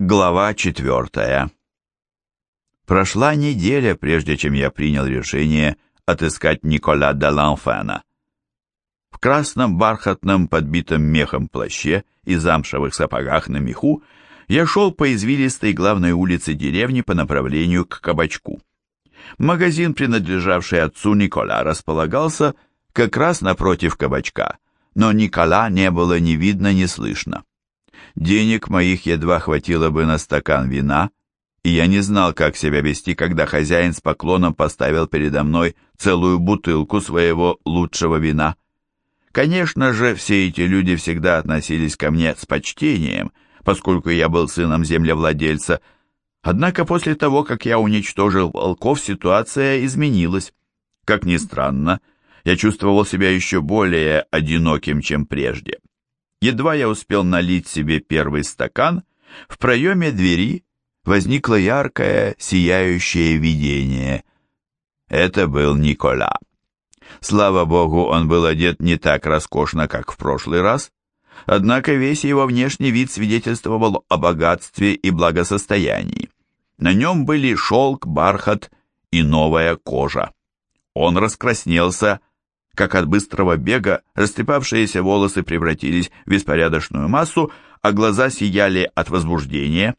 Глава четвертая. Прошла неделя, прежде чем я принял решение отыскать Никола де Ланфена. В красном бархатном подбитом мехом плаще и замшевых сапогах на меху я шел по извилистой главной улице деревни по направлению к кабачку. Магазин, принадлежавший отцу Никола, располагался как раз напротив кабачка, но Никола не было ни видно, ни слышно. Денег моих едва хватило бы на стакан вина, и я не знал, как себя вести, когда хозяин с поклоном поставил передо мной целую бутылку своего лучшего вина. Конечно же, все эти люди всегда относились ко мне с почтением, поскольку я был сыном землевладельца. Однако после того, как я уничтожил волков, ситуация изменилась. Как ни странно, я чувствовал себя еще более одиноким, чем прежде. Едва я успел налить себе первый стакан, в проеме двери возникло яркое, сияющее видение. Это был Никола. Слава богу, он был одет не так роскошно, как в прошлый раз, однако весь его внешний вид свидетельствовал о богатстве и благосостоянии. На нем были шелк, бархат и новая кожа. Он раскраснелся как от быстрого бега растрепавшиеся волосы превратились в беспорядочную массу, а глаза сияли от возбуждения.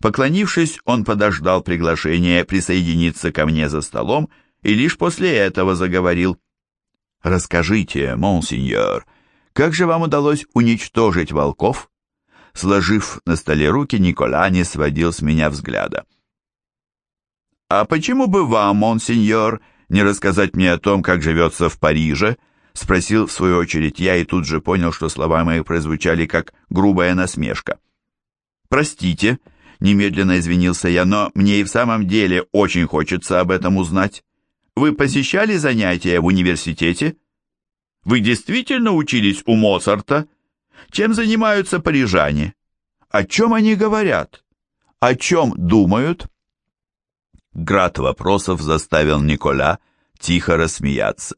Поклонившись, он подождал приглашения присоединиться ко мне за столом и лишь после этого заговорил. «Расскажите, монсеньор, как же вам удалось уничтожить волков?» Сложив на столе руки, Никола не сводил с меня взгляда. «А почему бы вам, монсеньор, не рассказать мне о том, как живется в Париже?» Спросил в свою очередь я и тут же понял, что слова мои прозвучали как грубая насмешка. «Простите», — немедленно извинился я, «но мне и в самом деле очень хочется об этом узнать. Вы посещали занятия в университете? Вы действительно учились у Моцарта? Чем занимаются парижане? О чем они говорят? О чем думают?» Град вопросов заставил Николя тихо рассмеяться.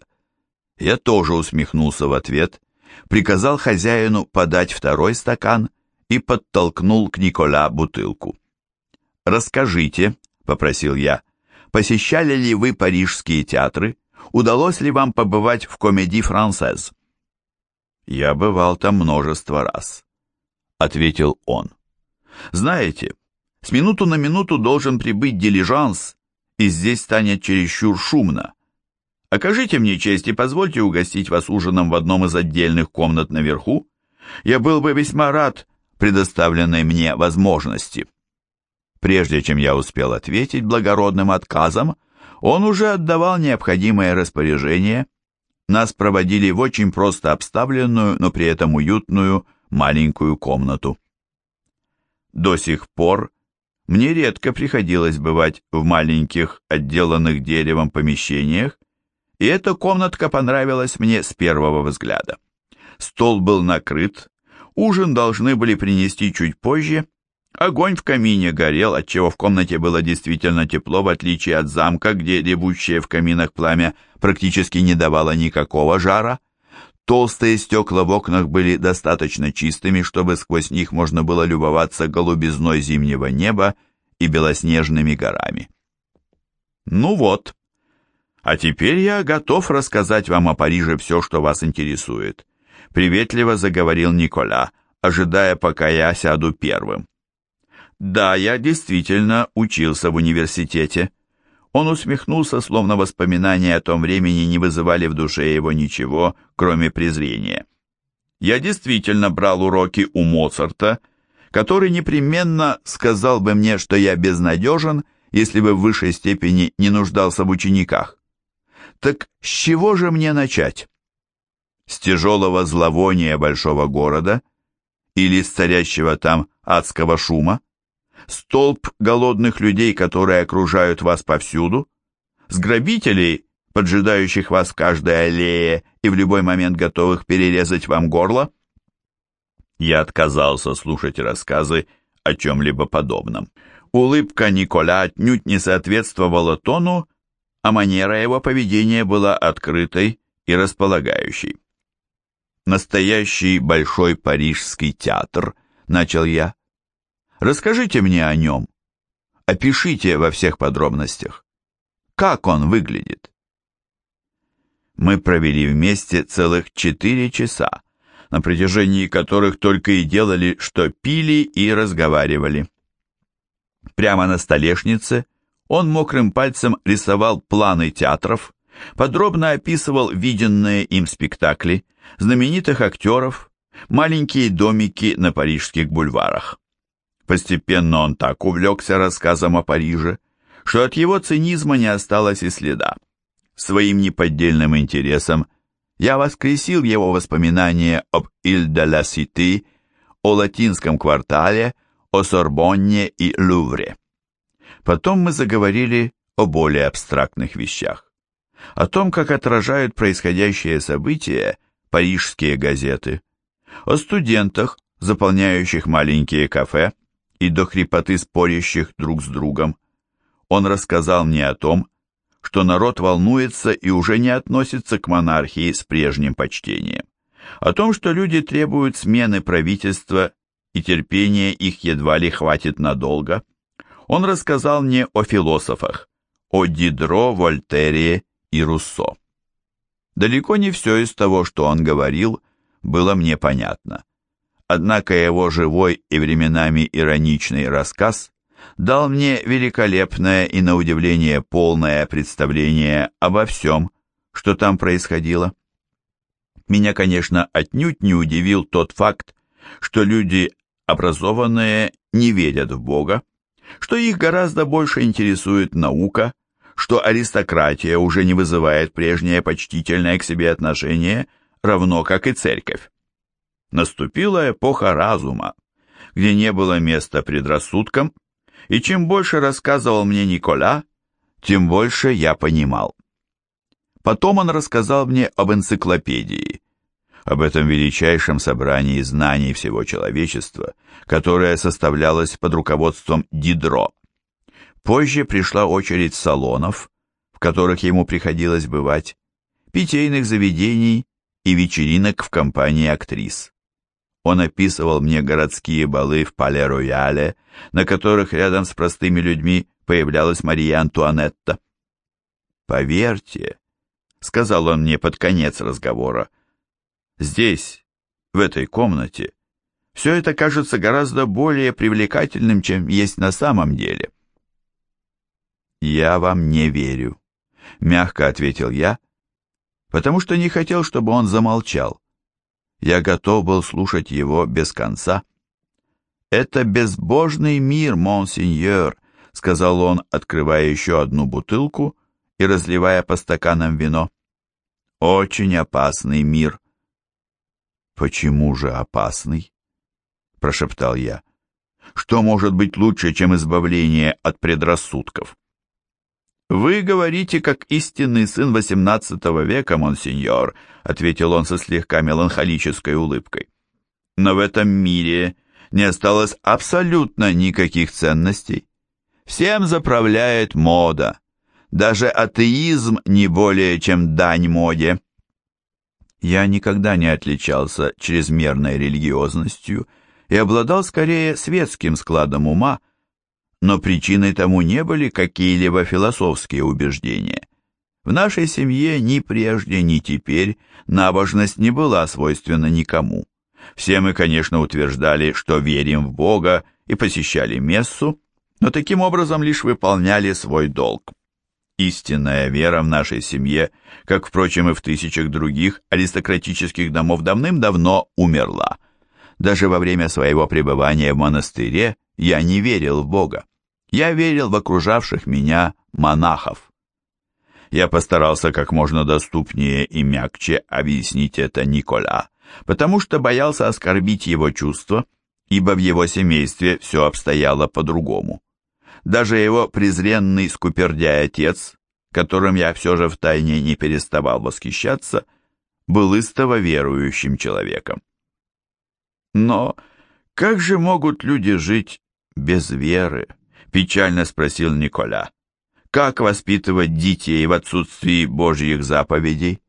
Я тоже усмехнулся в ответ, приказал хозяину подать второй стакан и подтолкнул к Николя бутылку. «Расскажите», — попросил я, — «посещали ли вы парижские театры? Удалось ли вам побывать в комедии францез?» «Я бывал там множество раз», — ответил он. «Знаете, с минуту на минуту должен прибыть дилижанс, и здесь станет чересчур шумно. Окажите мне честь и позвольте угостить вас ужином в одном из отдельных комнат наверху. Я был бы весьма рад предоставленной мне возможности. Прежде чем я успел ответить благородным отказом, он уже отдавал необходимое распоряжение. Нас проводили в очень просто обставленную, но при этом уютную маленькую комнату. До сих пор мне редко приходилось бывать в маленьких, отделанных деревом помещениях, и эта комнатка понравилась мне с первого взгляда. Стол был накрыт, ужин должны были принести чуть позже, огонь в камине горел, отчего в комнате было действительно тепло, в отличие от замка, где ревущее в каминах пламя практически не давало никакого жара. Толстые стекла в окнах были достаточно чистыми, чтобы сквозь них можно было любоваться голубизной зимнего неба и белоснежными горами. Ну вот, а теперь я готов рассказать вам о Париже все, что вас интересует. Приветливо заговорил Николя, ожидая, пока я сяду первым. Да, я действительно учился в университете. Он усмехнулся, словно воспоминания о том времени не вызывали в душе его ничего, кроме презрения. Я действительно брал уроки у Моцарта, который непременно сказал бы мне, что я безнадежен, если бы в высшей степени не нуждался в учениках. Так с чего же мне начать? С тяжелого зловония большого города или с царящего там адского шума? Столб голодных людей, которые окружают вас повсюду? С грабителей, поджидающих вас в каждой аллее и в любой момент готовых перерезать вам горло? Я отказался слушать рассказы о чем-либо подобном. Улыбка Николя отнюдь не соответствовала тону, а манера его поведения была открытой и располагающей. «Настоящий большой парижский театр», — начал я. Расскажите мне о нем. Опишите во всех подробностях. Как он выглядит? Мы провели вместе целых четыре часа, на протяжении которых только и делали, что пили и разговаривали. Прямо на столешнице он мокрым пальцем рисовал планы театров, подробно описывал виденные им спектакли, знаменитых актеров, маленькие домики на парижских бульварах. Постепенно он так увлекся рассказом о Париже, что от его цинизма не осталось и следа. Своим неподдельным интересом я воскресил его воспоминания об Иль-де-ла-Сити, о латинском квартале, о Сорбонне и Лувре. Потом мы заговорили о более абстрактных вещах. О том, как отражают происходящее события парижские газеты. О студентах, заполняющих маленькие кафе и до хрипоты спорящих друг с другом. Он рассказал мне о том, что народ волнуется и уже не относится к монархии с прежним почтением, о том, что люди требуют смены правительства и терпения их едва ли хватит надолго. Он рассказал мне о философах, о Дидро, Вольтере и Руссо. Далеко не все из того, что он говорил, было мне понятно. Однако его живой и временами ироничный рассказ дал мне великолепное и, на удивление, полное представление обо всем, что там происходило. Меня, конечно, отнюдь не удивил тот факт, что люди образованные не верят в Бога, что их гораздо больше интересует наука, что аристократия уже не вызывает прежнее почтительное к себе отношение, равно как и церковь. Наступила эпоха разума, где не было места предрассудкам, и чем больше рассказывал мне Никола, тем больше я понимал. Потом он рассказал мне об энциклопедии, об этом величайшем собрании знаний всего человечества, которое составлялось под руководством Дидро. Позже пришла очередь салонов, в которых ему приходилось бывать, питейных заведений и вечеринок в компании актрис. Он описывал мне городские балы в Пале-Рояле, на которых рядом с простыми людьми появлялась Мария Антуанетта. «Поверьте», — сказал он мне под конец разговора, — «здесь, в этой комнате, все это кажется гораздо более привлекательным, чем есть на самом деле». «Я вам не верю», — мягко ответил я, потому что не хотел, чтобы он замолчал. Я готов был слушать его без конца. «Это безбожный мир, монсеньор», — сказал он, открывая еще одну бутылку и разливая по стаканам вино. «Очень опасный мир». «Почему же опасный?» — прошептал я. «Что может быть лучше, чем избавление от предрассудков?» «Вы говорите, как истинный сын XVIII века, монсеньор», ответил он со слегка меланхолической улыбкой. «Но в этом мире не осталось абсолютно никаких ценностей. Всем заправляет мода. Даже атеизм не более, чем дань моде». Я никогда не отличался чрезмерной религиозностью и обладал скорее светским складом ума, но причиной тому не были какие-либо философские убеждения. В нашей семье ни прежде, ни теперь набожность не была свойственна никому. Все мы, конечно, утверждали, что верим в Бога и посещали мессу, но таким образом лишь выполняли свой долг. Истинная вера в нашей семье, как, впрочем, и в тысячах других аристократических домов, давным-давно умерла. Даже во время своего пребывания в монастыре я не верил в Бога. Я верил в окружавших меня монахов. Я постарался как можно доступнее и мягче объяснить это Никола, потому что боялся оскорбить его чувства, ибо в его семействе все обстояло по-другому. Даже его презренный скупердяй отец, которым я все же втайне не переставал восхищаться, был истово верующим человеком. Но как же могут люди жить без веры? Печально спросил Николя. Как воспитывать детей в отсутствии Божьих заповедей?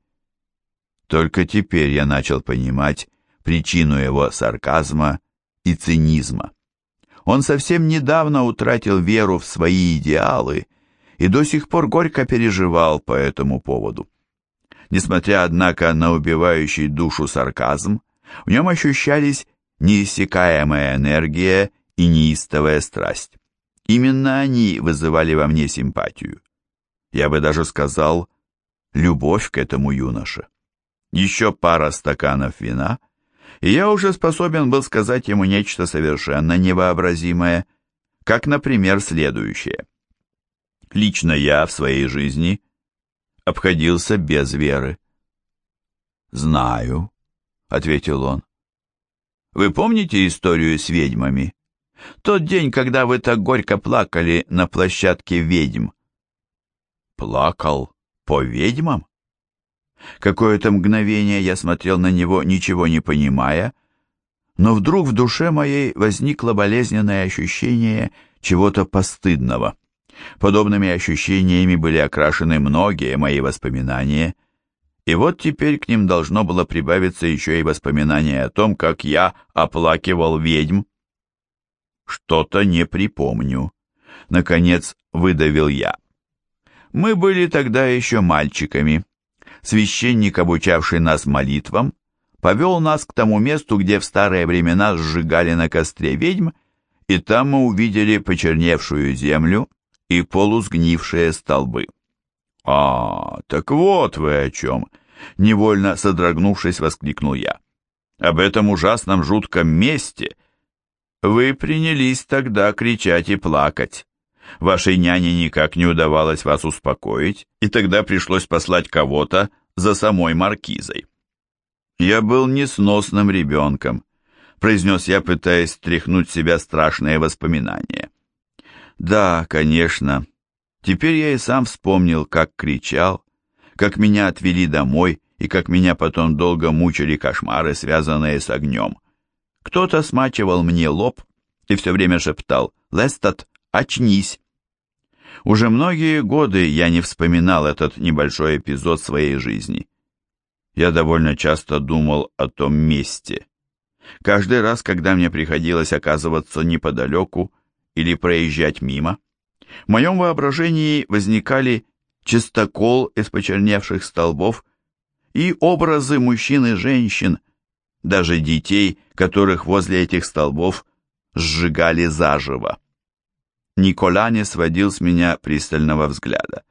Только теперь я начал понимать причину его сарказма и цинизма. Он совсем недавно утратил веру в свои идеалы и до сих пор горько переживал по этому поводу. Несмотря, однако, на убивающий душу сарказм, в нем ощущались неиссякаемая энергия и неистовая страсть. Именно они вызывали во мне симпатию. Я бы даже сказал, любовь к этому юноше. Еще пара стаканов вина, и я уже способен был сказать ему нечто совершенно невообразимое, как, например, следующее. Лично я в своей жизни обходился без веры. «Знаю», — ответил он. «Вы помните историю с ведьмами? Тот день, когда вы так горько плакали на площадке ведьм?» «Плакал по ведьмам?» Какое-то мгновение я смотрел на него, ничего не понимая, но вдруг в душе моей возникло болезненное ощущение чего-то постыдного. Подобными ощущениями были окрашены многие мои воспоминания, и вот теперь к ним должно было прибавиться еще и воспоминание о том, как я оплакивал ведьм. Что-то не припомню. Наконец выдавил я. Мы были тогда еще мальчиками. Священник, обучавший нас молитвам, повел нас к тому месту, где в старые времена сжигали на костре ведьм, и там мы увидели почерневшую землю и полусгнившие столбы. «А, так вот вы о чем!» — невольно содрогнувшись, воскликнул я. «Об этом ужасном жутком месте вы принялись тогда кричать и плакать. Вашей няне никак не удавалось вас успокоить, и тогда пришлось послать кого-то за самой маркизой. Я был несносным ребенком, произнес я, пытаясь стряхнуть себя страшные воспоминания. Да, конечно. Теперь я и сам вспомнил, как кричал, как меня отвели домой и как меня потом долго мучили кошмары, связанные с огнем. Кто-то смачивал мне лоб и все время шептал «Лестат, очнись!». Уже многие годы я не вспоминал этот небольшой эпизод своей жизни. Я довольно часто думал о том месте. Каждый раз, когда мне приходилось оказываться неподалеку, или проезжать мимо. В моем воображении возникали чистокол из почерневших столбов и образы мужчин и женщин, даже детей, которых возле этих столбов сжигали заживо. Никола не сводил с меня пристального взгляда.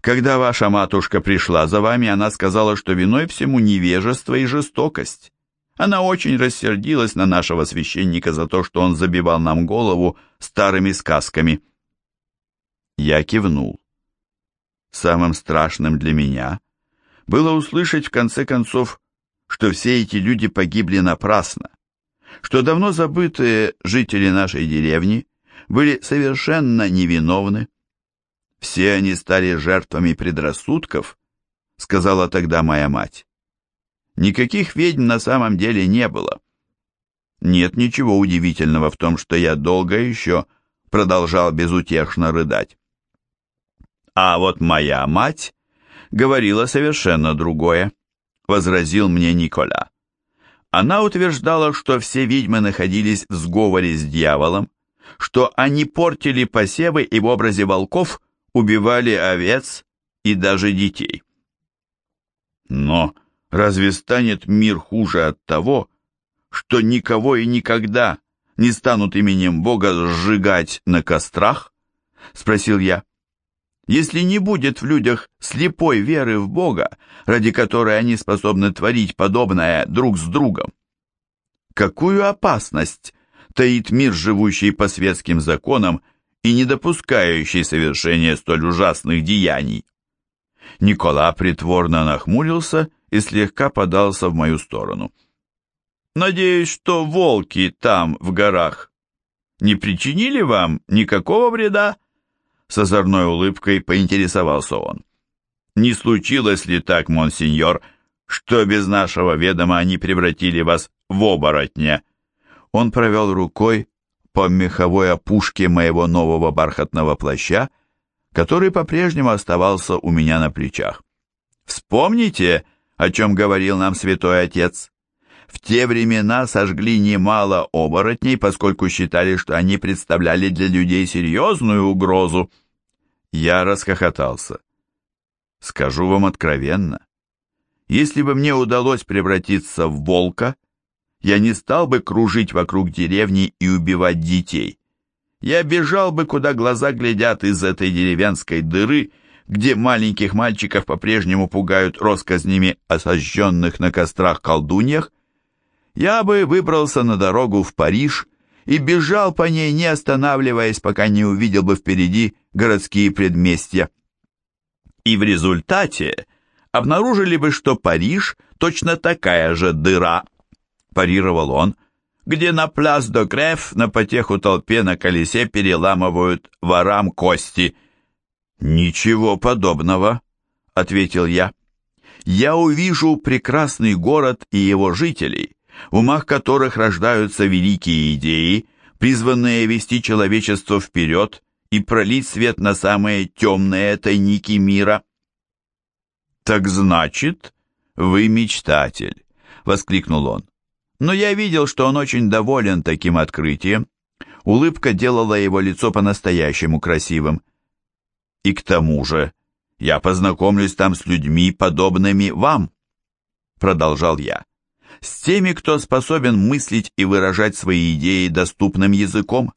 Когда ваша матушка пришла за вами, она сказала, что виной всему невежество и жестокость. Она очень рассердилась на нашего священника за то, что он забивал нам голову старыми сказками. Я кивнул. Самым страшным для меня было услышать в конце концов, что все эти люди погибли напрасно, что давно забытые жители нашей деревни были совершенно невиновны. Все они стали жертвами предрассудков, сказала тогда моя мать. Никаких ведьм на самом деле не было. Нет ничего удивительного в том, что я долго еще продолжал безутешно рыдать. А вот моя мать говорила совершенно другое, возразил мне Никола. Она утверждала, что все ведьмы находились в сговоре с дьяволом, что они портили посевы и в образе волков убивали овец и даже детей. Но Разве станет мир хуже от того, что никого и никогда не станут именем Бога сжигать на кострах? Спросил я. Если не будет в людях слепой веры в Бога, ради которой они способны творить подобное друг с другом, какую опасность таит мир, живущий по светским законам и не допускающий совершения столь ужасных деяний? Никола притворно нахмурился и слегка подался в мою сторону. «Надеюсь, что волки там, в горах, не причинили вам никакого вреда?» С озорной улыбкой поинтересовался он. «Не случилось ли так, монсеньор, что без нашего ведома они превратили вас в оборотня?» Он провел рукой по меховой опушке моего нового бархатного плаща, который по-прежнему оставался у меня на плечах. «Вспомните, о чем говорил нам святой отец. В те времена сожгли немало оборотней, поскольку считали, что они представляли для людей серьезную угрозу. Я расхохотался. Скажу вам откровенно, если бы мне удалось превратиться в волка, я не стал бы кружить вокруг деревни и убивать детей. Я бежал бы, куда глаза глядят из этой деревенской дыры, где маленьких мальчиков по-прежнему пугают россказнями о сожженных на кострах колдуньях. Я бы выбрался на дорогу в Париж и бежал по ней, не останавливаясь, пока не увидел бы впереди городские предместья. И в результате обнаружили бы, что Париж точно такая же дыра, парировал он, где на пляс до Греф на потеху толпе на колесе переламывают ворам кости. «Ничего подобного», — ответил я. «Я увижу прекрасный город и его жителей, в умах которых рождаются великие идеи, призванные вести человечество вперед и пролить свет на самые темные тайники мира». «Так значит, вы мечтатель», — воскликнул он но я видел, что он очень доволен таким открытием. Улыбка делала его лицо по-настоящему красивым. И к тому же я познакомлюсь там с людьми, подобными вам, продолжал я, с теми, кто способен мыслить и выражать свои идеи доступным языком.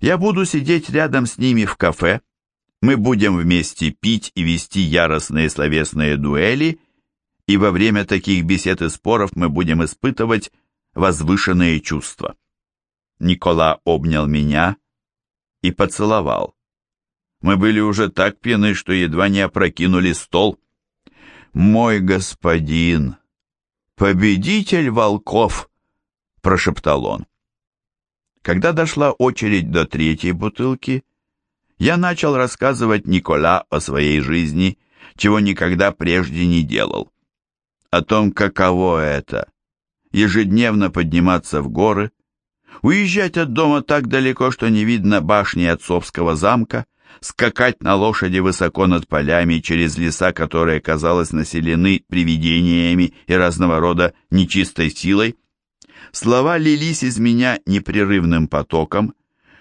Я буду сидеть рядом с ними в кафе, мы будем вместе пить и вести яростные словесные дуэли, и во время таких бесед и споров мы будем испытывать возвышенные чувства. Никола обнял меня и поцеловал. Мы были уже так пьяны, что едва не опрокинули стол. «Мой господин, победитель волков!» — прошептал он. Когда дошла очередь до третьей бутылки, я начал рассказывать Никола о своей жизни, чего никогда прежде не делал. О том, каково это ежедневно подниматься в горы, уезжать от дома так далеко, что не видно башни отцовского замка, скакать на лошади высоко над полями через леса, которые, казалось, населены привидениями и разного рода нечистой силой. Слова лились из меня непрерывным потоком,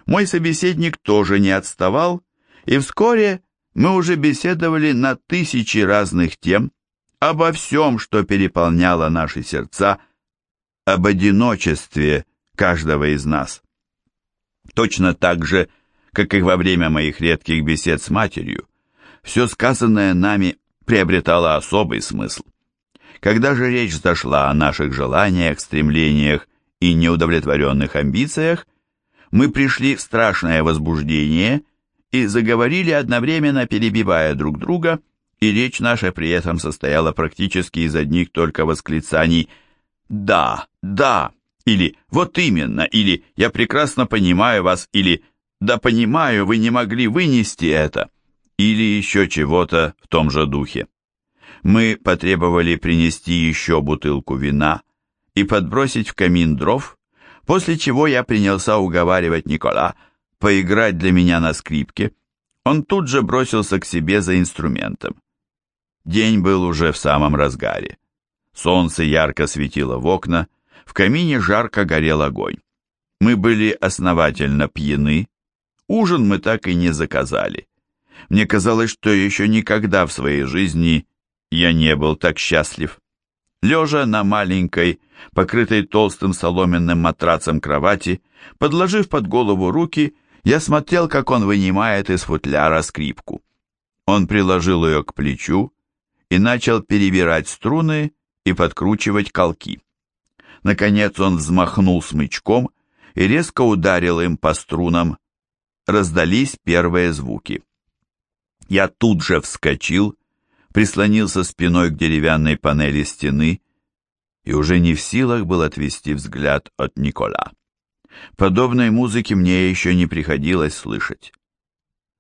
мой собеседник тоже не отставал, и вскоре мы уже беседовали на тысячи разных тем, обо всем, что переполняло наши сердца – об одиночестве каждого из нас. Точно так же, как и во время моих редких бесед с матерью, все сказанное нами приобретало особый смысл. Когда же речь зашла о наших желаниях, стремлениях и неудовлетворенных амбициях, мы пришли в страшное возбуждение и заговорили одновременно, перебивая друг друга, и речь наша при этом состояла практически из одних только восклицаний – «Да, да», или «Вот именно», или «Я прекрасно понимаю вас», или «Да понимаю, вы не могли вынести это», или еще чего-то в том же духе. Мы потребовали принести еще бутылку вина и подбросить в камин дров, после чего я принялся уговаривать Никола поиграть для меня на скрипке. Он тут же бросился к себе за инструментом. День был уже в самом разгаре. Солнце ярко светило в окна, в камине жарко горел огонь. Мы были основательно пьяны, ужин мы так и не заказали. Мне казалось, что еще никогда в своей жизни я не был так счастлив. Лежа на маленькой, покрытой толстым соломенным матрацем кровати, подложив под голову руки, я смотрел, как он вынимает из футляра скрипку. Он приложил ее к плечу и начал перебирать струны, и подкручивать колки. Наконец он взмахнул смычком и резко ударил им по струнам. Раздались первые звуки. Я тут же вскочил, прислонился спиной к деревянной панели стены и уже не в силах был отвести взгляд от Никола. Подобной музыки мне еще не приходилось слышать.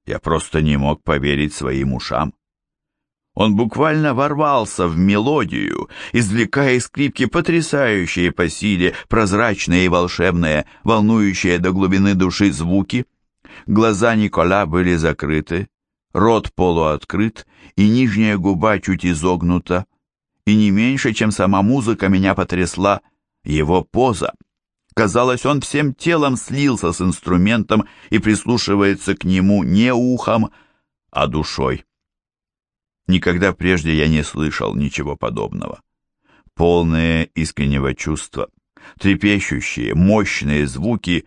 Я просто не мог поверить своим ушам. Он буквально ворвался в мелодию, извлекая из скрипки потрясающие по силе, прозрачные и волшебные, волнующие до глубины души звуки. Глаза Никола были закрыты, рот полуоткрыт, и нижняя губа чуть изогнута. И не меньше, чем сама музыка, меня потрясла его поза. Казалось, он всем телом слился с инструментом и прислушивается к нему не ухом, а душой. Никогда прежде я не слышал ничего подобного. Полные искреннего чувства, трепещущие, мощные звуки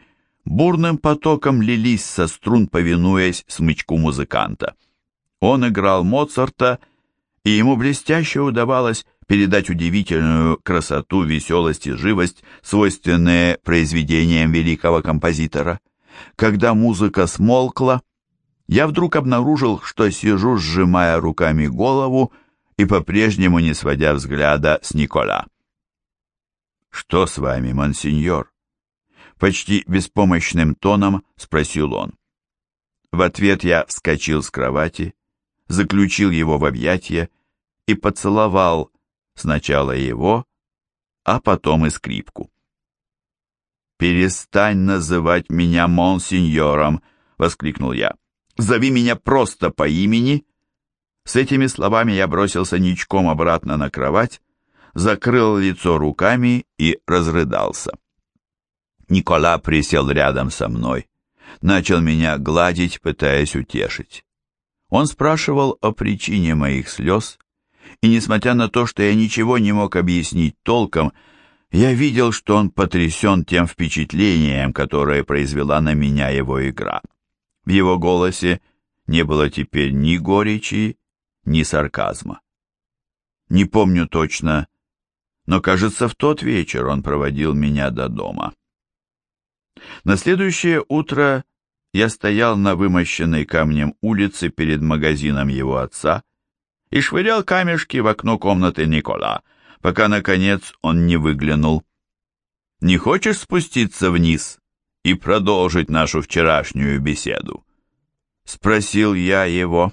бурным потоком лились со струн, повинуясь смычку музыканта. Он играл Моцарта, и ему блестяще удавалось передать удивительную красоту, веселость и живость, свойственные произведениям великого композитора. Когда музыка смолкла, я вдруг обнаружил, что сижу, сжимая руками голову и по-прежнему не сводя взгляда с Никола. «Что с вами, монсеньор?» Почти беспомощным тоном спросил он. В ответ я вскочил с кровати, заключил его в объятия и поцеловал сначала его, а потом и скрипку. «Перестань называть меня монсеньором!» — воскликнул я. «Зови меня просто по имени!» С этими словами я бросился ничком обратно на кровать, закрыл лицо руками и разрыдался. Никола присел рядом со мной, начал меня гладить, пытаясь утешить. Он спрашивал о причине моих слез, и несмотря на то, что я ничего не мог объяснить толком, я видел, что он потрясен тем впечатлением, которое произвела на меня его игра. В его голосе не было теперь ни горечи, ни сарказма. Не помню точно, но, кажется, в тот вечер он проводил меня до дома. На следующее утро я стоял на вымощенной камнем улице перед магазином его отца и швырял камешки в окно комнаты Никола, пока, наконец, он не выглянул. «Не хочешь спуститься вниз и продолжить нашу вчерашнюю беседу?» — спросил я его.